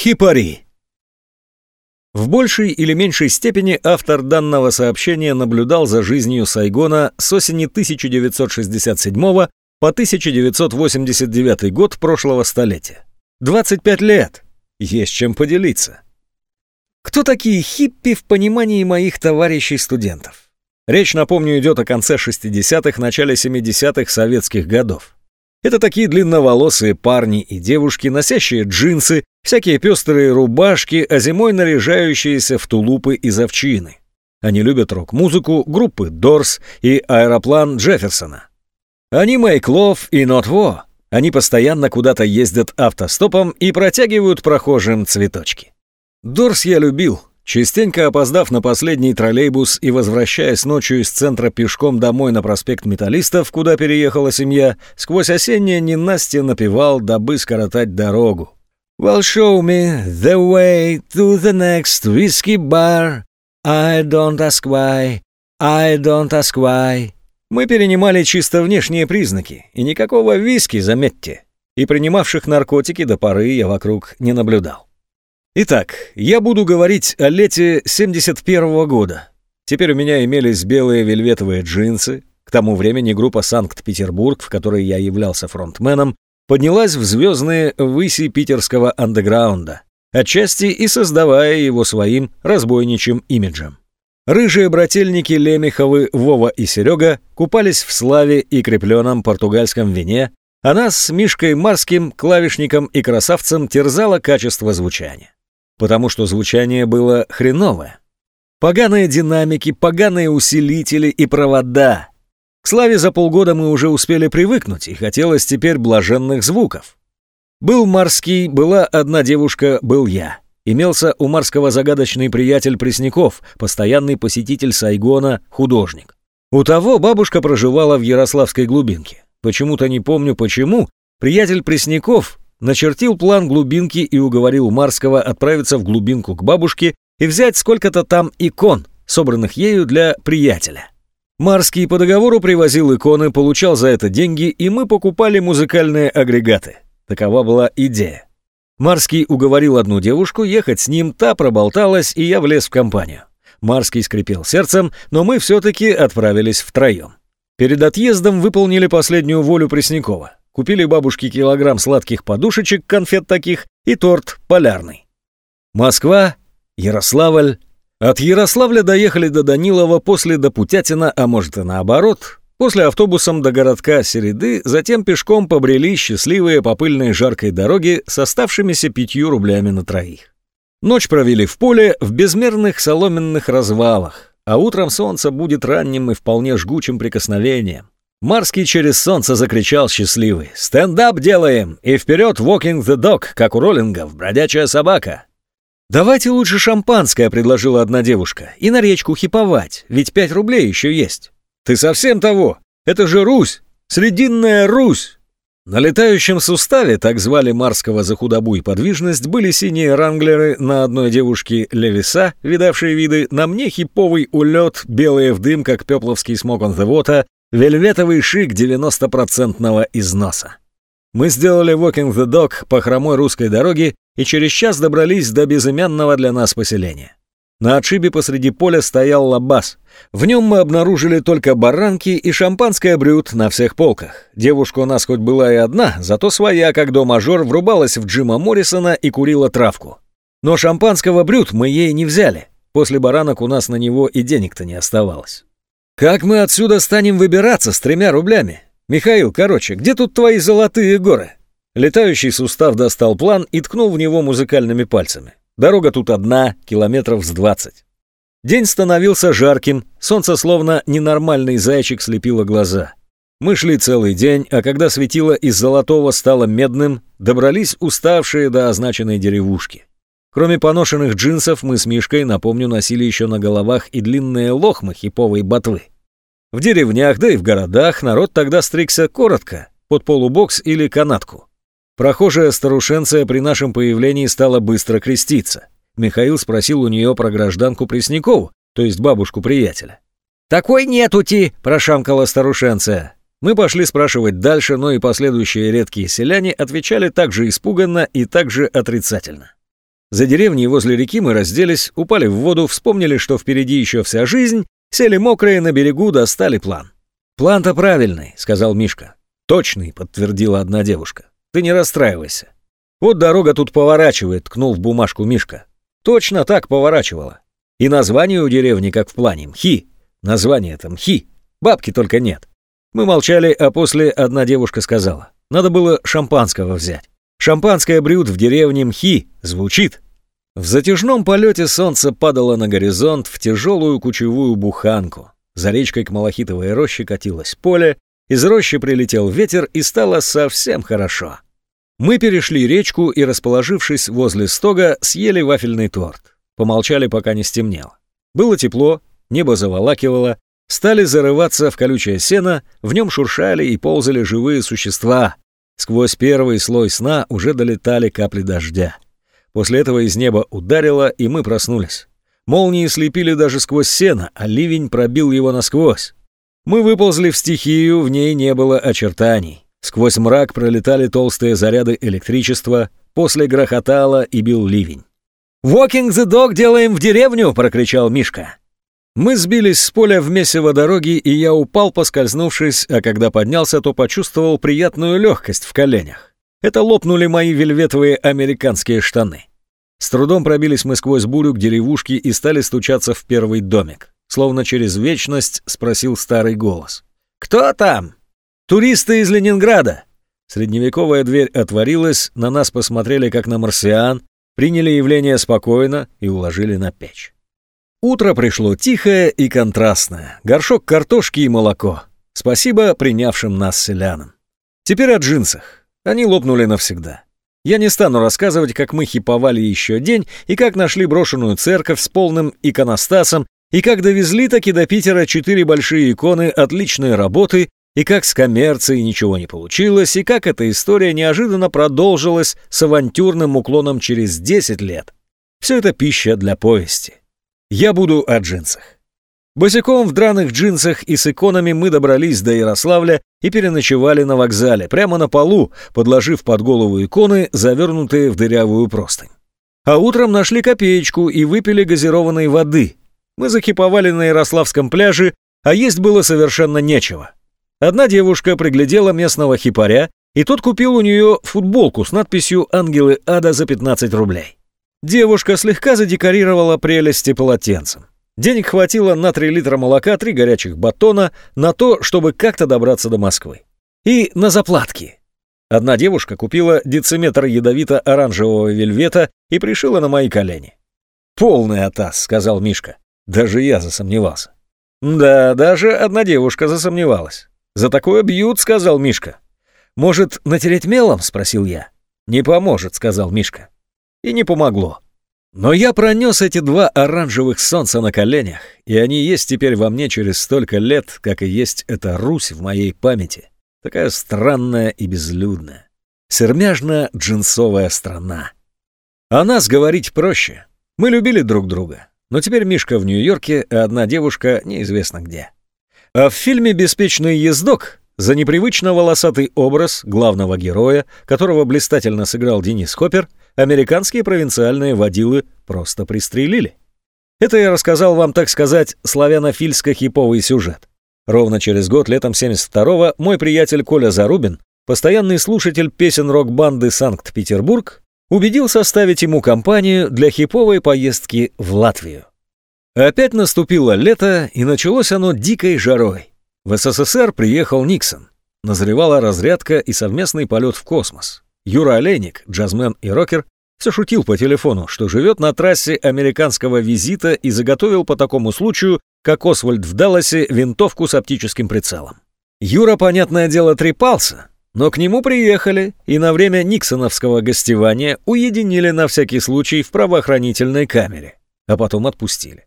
Хипари. В большей или меньшей степени автор данного сообщения наблюдал за жизнью Сайгона с осени 1967 по 1989 год прошлого столетия. 25 лет. Есть чем поделиться. Кто такие хиппи в понимании моих товарищей-студентов? Речь, напомню, идет о конце 60-х, начале 70-х советских годов. Это такие длинноволосые парни и девушки, носящие джинсы, всякие пестрые рубашки, а зимой наряжающиеся в тулупы из овчины. Они любят рок-музыку, группы Дорс и аэроплан Джефферсона. Они Make Love и Not War. Они постоянно куда-то ездят автостопом и протягивают прохожим цветочки. Дорс я любил, частенько опоздав на последний троллейбус и возвращаясь ночью из центра пешком домой на проспект Металлистов, куда переехала семья, сквозь осеннее ненастье напевал, дабы скоротать дорогу. Well, show me the way to the next whiskey bar. I don't ask why, I don't ask why. Мы перенимали чисто внешние признаки, и никакого виски, заметьте. И принимавших наркотики до поры я вокруг не наблюдал. Итак, я буду говорить о лете 71 -го года. Теперь у меня имелись белые вельветовые джинсы. К тому времени группа «Санкт-Петербург», в которой я являлся фронтменом, поднялась в звездные выси питерского андеграунда, отчасти и создавая его своим разбойничьим имиджем. Рыжие брательники Лемеховы, Вова и Серега купались в славе и крепленном португальском вине, а нас с Мишкой Марским, клавишником и красавцем терзало качество звучания. Потому что звучание было хреновое. Поганые динамики, поганые усилители и провода. К славе за полгода мы уже успели привыкнуть, и хотелось теперь блаженных звуков. Был Марский, была одна девушка, был я. Имелся у Марского загадочный приятель Пресняков, постоянный посетитель Сайгона, художник. У того бабушка проживала в Ярославской глубинке. Почему-то не помню почему, приятель Пресняков начертил план глубинки и уговорил Марского отправиться в глубинку к бабушке и взять сколько-то там икон, собранных ею для приятеля. Марский по договору привозил иконы, получал за это деньги, и мы покупали музыкальные агрегаты. Такова была идея. Марский уговорил одну девушку ехать с ним, та проболталась, и я влез в компанию. Марский скрипел сердцем, но мы все-таки отправились втроем. Перед отъездом выполнили последнюю волю Преснякова. Купили бабушке килограмм сладких подушечек, конфет таких, и торт полярный. Москва, Ярославль. От Ярославля доехали до Данилова, после до Путятина, а может и наоборот, После автобусом до городка Середы, затем пешком побрели счастливые по пыльной жаркой дороге с оставшимися пятью рублями на троих. Ночь провели в поле в безмерных соломенных развалах, а утром солнце будет ранним и вполне жгучим прикосновением. Марский через солнце закричал счастливый «Стендап делаем! И вперед walking the dog, как у роллингов, бродячая собака!» «Давайте лучше шампанское», — предложила одна девушка, — «и на речку хиповать, ведь пять рублей еще есть». Ты совсем того? Это же Русь! Срединная Русь!» На летающем суставе, так звали Марского за худобу и подвижность, были синие ранглеры, на одной девушке левиса, видавшие виды, на мне хиповый улет, белые в дым, как пепловский смог он the вельветовый шик 90-процентного износа. Мы сделали walking the dog по хромой русской дороге и через час добрались до безымянного для нас поселения. На отшибе посреди поля стоял лабаз. В нем мы обнаружили только баранки и шампанское брют на всех полках. Девушка у нас хоть была и одна, зато своя, как до-мажор, врубалась в Джима Моррисона и курила травку. Но шампанского брют мы ей не взяли. После баранок у нас на него и денег-то не оставалось. «Как мы отсюда станем выбираться с тремя рублями? Михаил, короче, где тут твои золотые горы?» Летающий сустав достал план и ткнул в него музыкальными пальцами. Дорога тут одна, километров с двадцать. День становился жарким, солнце словно ненормальный зайчик слепило глаза. Мы шли целый день, а когда светило из золотого стало медным, добрались уставшие до означенной деревушки. Кроме поношенных джинсов, мы с Мишкой, напомню, носили еще на головах и длинные лохмы хиповой ботвы. В деревнях, да и в городах народ тогда стригся коротко, под полубокс или канатку. Прохожая старушенция при нашем появлении стала быстро креститься. Михаил спросил у нее про гражданку Преснякову, то есть бабушку приятеля. «Такой нетути!» – прошамкала старушенция. Мы пошли спрашивать дальше, но и последующие редкие селяне отвечали так же испуганно и так же отрицательно. За деревней возле реки мы разделись, упали в воду, вспомнили, что впереди еще вся жизнь, сели мокрые на берегу, достали план. «План-то правильный», — сказал Мишка. «Точный», — подтвердила одна девушка. «Ты не расстраивайся. Вот дорога тут поворачивает», — ткнул в бумажку Мишка. «Точно так поворачивала. И название у деревни, как в плане, Мхи. Название там Мхи. Бабки только нет». Мы молчали, а после одна девушка сказала. «Надо было шампанского взять». Шампанское брют в деревне Мхи звучит. В затяжном полете солнце падало на горизонт в тяжелую кучевую буханку. За речкой к Малахитовой роще катилось поле, из рощи прилетел ветер и стало совсем хорошо. Мы перешли речку и, расположившись возле стога, съели вафельный торт. Помолчали, пока не стемнело. Было тепло, небо заволакивало, стали зарываться в колючее сено, в нем шуршали и ползали живые существа, Сквозь первый слой сна уже долетали капли дождя. После этого из неба ударило, и мы проснулись. Молнии слепили даже сквозь сено, а ливень пробил его насквозь. Мы выползли в стихию, в ней не было очертаний. Сквозь мрак пролетали толстые заряды электричества, после грохотало и бил ливень. «Walking the dog делаем в деревню!» — прокричал Мишка. Мы сбились с поля в месиво дороги, и я упал, поскользнувшись, а когда поднялся, то почувствовал приятную легкость в коленях. Это лопнули мои вельветовые американские штаны. С трудом пробились мы сквозь бурю к деревушке и стали стучаться в первый домик. Словно через вечность спросил старый голос. «Кто там?» «Туристы из Ленинграда!» Средневековая дверь отворилась, на нас посмотрели как на марсиан, приняли явление спокойно и уложили на печь. Утро пришло тихое и контрастное. Горшок картошки и молоко. Спасибо принявшим нас селянам. Теперь о джинсах. Они лопнули навсегда. Я не стану рассказывать, как мы хиповали еще день, и как нашли брошенную церковь с полным иконостасом, и как довезли таки до Питера четыре большие иконы отличной работы, и как с коммерцией ничего не получилось, и как эта история неожиданно продолжилась с авантюрным уклоном через 10 лет. Все это пища для повести. Я буду о джинсах. Босиком в драных джинсах и с иконами мы добрались до Ярославля и переночевали на вокзале, прямо на полу, подложив под голову иконы, завернутые в дырявую простынь. А утром нашли копеечку и выпили газированной воды. Мы закиповали на Ярославском пляже, а есть было совершенно нечего. Одна девушка приглядела местного хипаря, и тот купил у нее футболку с надписью «Ангелы ада» за 15 рублей. Девушка слегка задекорировала прелести полотенцем. Денег хватило на 3 литра молока, 3 горячих батона, на то, чтобы как-то добраться до Москвы. И на заплатки. Одна девушка купила дециметр ядовито-оранжевого вельвета и пришила на мои колени. «Полный атас», — сказал Мишка. Даже я засомневался. «Да, даже одна девушка засомневалась. За такое бьют», — сказал Мишка. «Может, натереть мелом?» — спросил я. «Не поможет», — сказал Мишка и не помогло. Но я пронес эти два оранжевых солнца на коленях, и они есть теперь во мне через столько лет, как и есть эта Русь в моей памяти. Такая странная и безлюдная. Сермяжно-джинсовая страна. О нас говорить проще. Мы любили друг друга. Но теперь Мишка в Нью-Йорке, а одна девушка неизвестно где. А в фильме «Беспечный ездок» за непривычно волосатый образ главного героя, которого блистательно сыграл Денис Хоппер, американские провинциальные водилы просто пристрелили. Это я рассказал вам, так сказать, славянофильско-хиповый сюжет. Ровно через год, летом 72-го, мой приятель Коля Зарубин, постоянный слушатель песен рок-банды «Санкт-Петербург», убедил составить ему компанию для хиповой поездки в Латвию. Опять наступило лето, и началось оно дикой жарой. В СССР приехал Никсон. Назревала разрядка и совместный полет в космос. Юра Олейник, джазмен и рокер, все шутил по телефону, что живет на трассе американского визита и заготовил по такому случаю, как Освальд в Далласе, винтовку с оптическим прицелом. Юра, понятное дело, трепался, но к нему приехали и на время Никсоновского гостевания уединили на всякий случай в правоохранительной камере, а потом отпустили.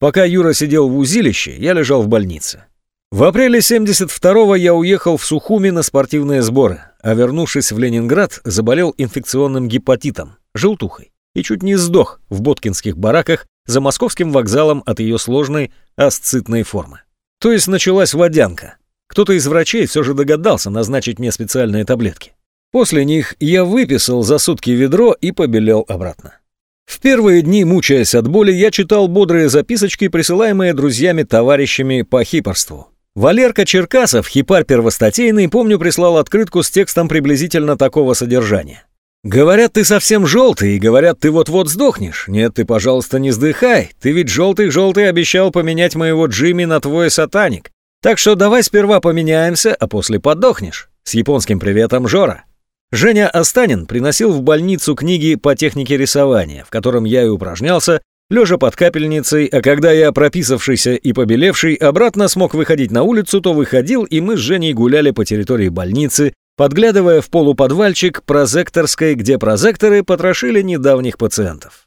Пока Юра сидел в узилище, я лежал в больнице. В апреле 72-го я уехал в Сухуми на спортивные сборы, а вернувшись в Ленинград, заболел инфекционным гепатитом, желтухой, и чуть не сдох в боткинских бараках за московским вокзалом от ее сложной асцитной формы. То есть началась водянка. Кто-то из врачей все же догадался назначить мне специальные таблетки. После них я выписал за сутки ведро и побелел обратно. В первые дни, мучаясь от боли, я читал бодрые записочки, присылаемые друзьями-товарищами по хипарству. Валерка Черкасов, хипарь первостатейный, помню, прислал открытку с текстом приблизительно такого содержания. «Говорят, ты совсем желтый, и говорят, ты вот-вот сдохнешь. Нет, ты, пожалуйста, не сдыхай. Ты ведь желтый-желтый обещал поменять моего Джимми на твой сатаник. Так что давай сперва поменяемся, а после подохнешь. С японским приветом, Жора». Женя Останин приносил в больницу книги по технике рисования, в котором я и упражнялся, лежа под капельницей, а когда я, прописавшийся и побелевший, обратно смог выходить на улицу, то выходил, и мы с Женей гуляли по территории больницы, подглядывая в полуподвальчик прозекторской, где прозекторы потрошили недавних пациентов.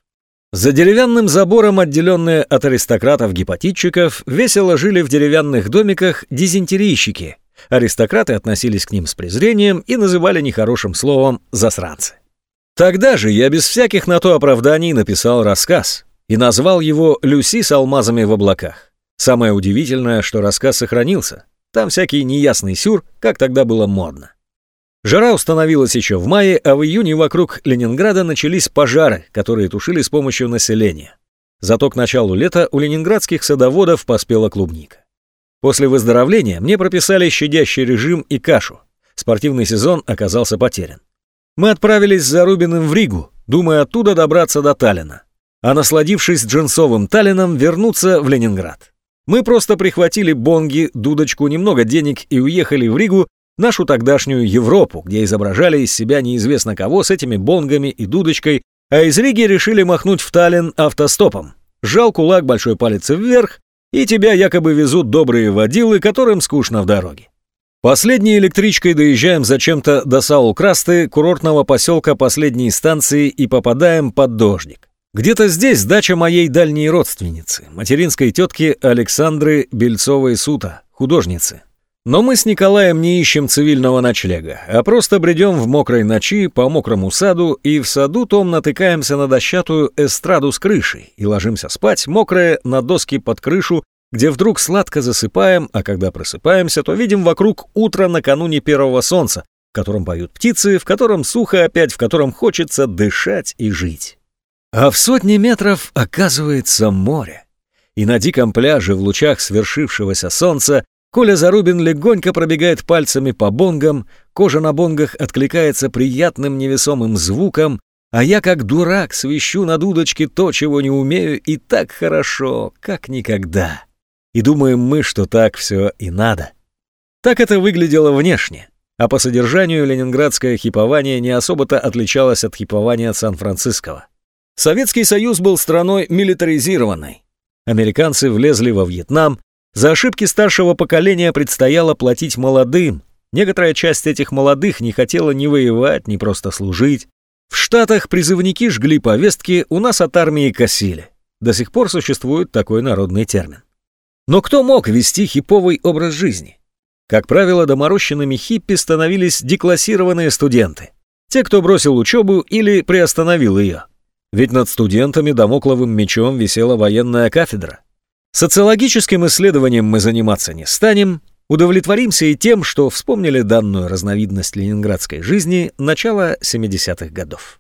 За деревянным забором, отделенные от аристократов-гепатитчиков, весело жили в деревянных домиках дизентерийщики – Аристократы относились к ним с презрением и называли нехорошим словом «засранцы». Тогда же я без всяких на то оправданий написал рассказ и назвал его «Люси с алмазами в облаках». Самое удивительное, что рассказ сохранился. Там всякий неясный сюр, как тогда было модно. Жара установилась еще в мае, а в июне вокруг Ленинграда начались пожары, которые тушили с помощью населения. Зато к началу лета у ленинградских садоводов поспела клубника. После выздоровления мне прописали щадящий режим и кашу. Спортивный сезон оказался потерян. Мы отправились за Рубиным в Ригу, думая оттуда добраться до Таллина. А насладившись джинсовым Таллином, вернуться в Ленинград. Мы просто прихватили бонги, дудочку, немного денег и уехали в Ригу, нашу тогдашнюю Европу, где изображали из себя неизвестно кого с этими бонгами и дудочкой, а из Риги решили махнуть в Таллин автостопом. Жал кулак большой палец вверх, и тебя якобы везут добрые водилы, которым скучно в дороге. Последней электричкой доезжаем зачем-то до Саул-Красты, курортного поселка последней станции, и попадаем под дождик. Где-то здесь дача моей дальней родственницы, материнской тетки Александры Бельцовой-Сута, художницы. Но мы с Николаем не ищем цивильного ночлега, а просто бредем в мокрой ночи по мокрому саду и в саду том натыкаемся на дощатую эстраду с крышей и ложимся спать, мокрые, на доски под крышу, где вдруг сладко засыпаем, а когда просыпаемся, то видим вокруг утро накануне первого солнца, в котором поют птицы, в котором сухо опять, в котором хочется дышать и жить. А в сотни метров оказывается море. И на диком пляже в лучах свершившегося солнца Коля Зарубин легонько пробегает пальцами по бонгам, кожа на бонгах откликается приятным невесомым звуком, а я как дурак свищу на дудочке то, чего не умею, и так хорошо, как никогда. И думаем мы, что так все и надо. Так это выглядело внешне, а по содержанию ленинградское хипование не особо-то отличалось от хипования Сан-Франциского. Советский Союз был страной милитаризированной. Американцы влезли во Вьетнам, за ошибки старшего поколения предстояло платить молодым. Некоторая часть этих молодых не хотела ни воевать, ни просто служить. В Штатах призывники жгли повестки, у нас от армии косили. До сих пор существует такой народный термин. Но кто мог вести хиповый образ жизни? Как правило, доморощенными хиппи становились деклассированные студенты. Те, кто бросил учебу или приостановил ее. Ведь над студентами домокловым мечом висела военная кафедра. Социологическим исследованием мы заниматься не станем, удовлетворимся и тем, что вспомнили данную разновидность ленинградской жизни начала 70-х годов.